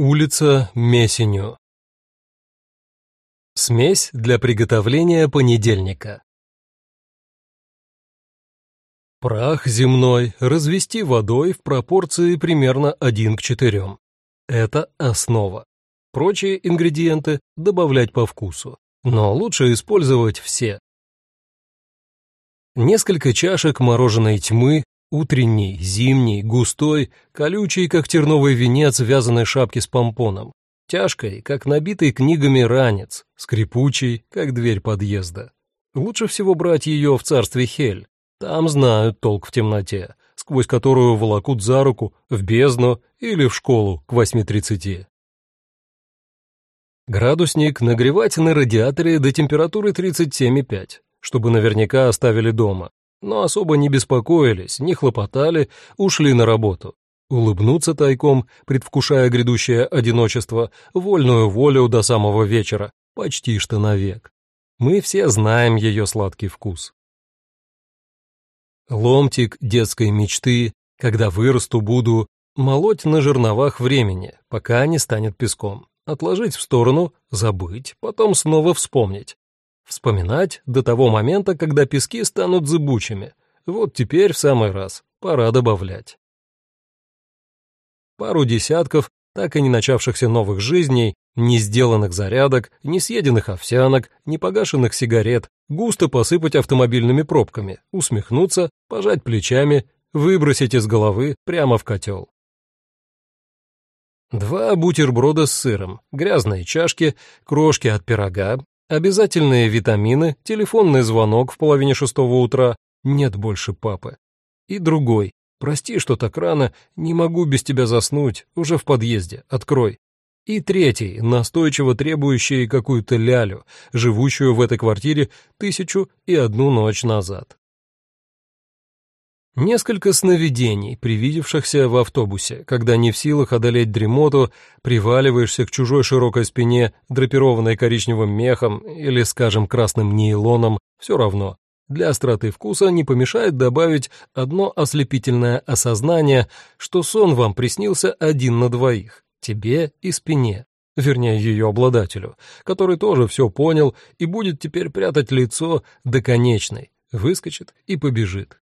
Улица Месеню. Смесь для приготовления понедельника. Прах земной развести водой в пропорции примерно 1 к 4. Это основа. Прочие ингредиенты добавлять по вкусу, но лучше использовать все. Несколько чашек мороженой тьмы Утренний, зимний, густой, колючий, как терновый венец вязаной шапки с помпоном, тяжкой, как набитый книгами ранец, скрипучий, как дверь подъезда. Лучше всего брать ее в царстве Хель. Там знают толк в темноте, сквозь которую волокут за руку в бездну или в школу к 8.30. Градусник нагревать на радиаторе до температуры 37,5, чтобы наверняка оставили дома но особо не беспокоились, не хлопотали, ушли на работу. Улыбнуться тайком, предвкушая грядущее одиночество, вольную волю до самого вечера, почти что навек. Мы все знаем ее сладкий вкус. Ломтик детской мечты, когда вырасту, буду молоть на жерновах времени, пока не станет песком. Отложить в сторону, забыть, потом снова вспомнить. Вспоминать до того момента, когда пески станут зыбучими. Вот теперь в самый раз, пора добавлять. Пару десятков так и не начавшихся новых жизней, не сделанных зарядок, не съеденных овсянок, не погашенных сигарет, густо посыпать автомобильными пробками, усмехнуться, пожать плечами, выбросить из головы прямо в котел. Два бутерброда с сыром, грязные чашки, крошки от пирога, Обязательные витамины, телефонный звонок в половине шестого утра, нет больше папы. И другой, прости, что так рано, не могу без тебя заснуть, уже в подъезде, открой. И третий, настойчиво требующий какую-то лялю, живущую в этой квартире тысячу и одну ночь назад. Несколько сновидений, привидевшихся в автобусе, когда не в силах одолеть дремоту, приваливаешься к чужой широкой спине, драпированной коричневым мехом или, скажем, красным нейлоном, все равно. Для остроты вкуса не помешает добавить одно ослепительное осознание, что сон вам приснился один на двоих, тебе и спине, вернее, ее обладателю, который тоже все понял и будет теперь прятать лицо до конечной, выскочит и побежит.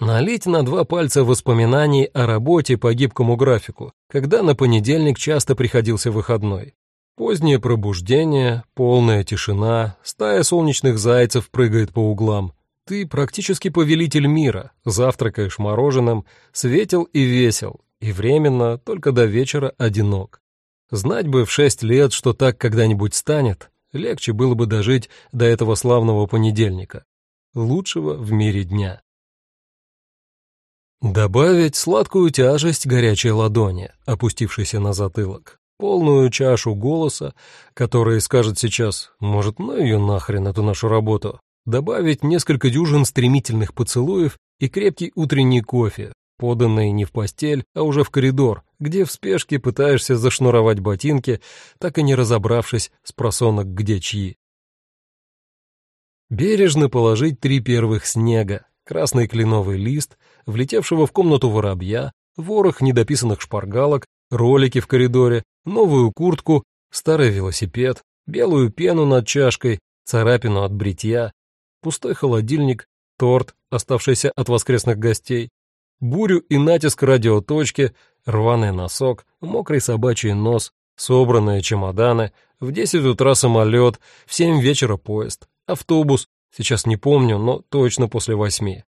Налить на два пальца воспоминаний о работе по гибкому графику, когда на понедельник часто приходился выходной. Позднее пробуждение, полная тишина, стая солнечных зайцев прыгает по углам. Ты практически повелитель мира, завтракаешь мороженым, светел и весел, и временно, только до вечера одинок. Знать бы в шесть лет, что так когда-нибудь станет, легче было бы дожить до этого славного понедельника, лучшего в мире дня. Добавить сладкую тяжесть горячей ладони, опустившейся на затылок, полную чашу голоса, который скажет сейчас «Может, ну ее нахрен, эту нашу работу», добавить несколько дюжин стремительных поцелуев и крепкий утренний кофе, поданный не в постель, а уже в коридор, где в спешке пытаешься зашнуровать ботинки, так и не разобравшись с просонок где чьи. Бережно положить три первых снега, красный кленовый лист, влетевшего в комнату воробья, ворох недописанных шпаргалок, ролики в коридоре, новую куртку, старый велосипед, белую пену над чашкой, царапину от бритья, пустой холодильник, торт, оставшийся от воскресных гостей, бурю и натиск радиоточки, рваный носок, мокрый собачий нос, собранные чемоданы, в 10 утра самолет, в 7 вечера поезд, автобус, Сейчас не помню, но точно после восьми.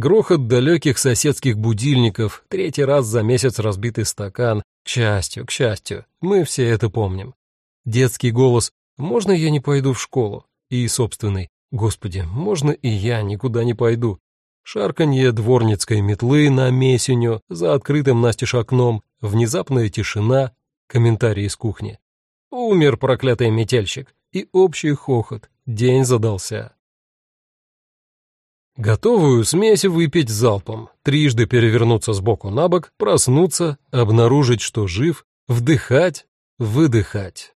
Грохот далеких соседских будильников, третий раз за месяц разбитый стакан. К счастью, к счастью, мы все это помним. Детский голос «Можно я не пойду в школу?» И собственный «Господи, можно и я никуда не пойду?» Шарканье дворницкой метлы на месеню за открытым настежь окном, внезапная тишина, комментарии из кухни. «Умер проклятый метельщик!» и общий хохот. День задался. Готовую смесь выпить залпом, трижды перевернуться с боку на бок, проснуться, обнаружить, что жив, вдыхать, выдыхать.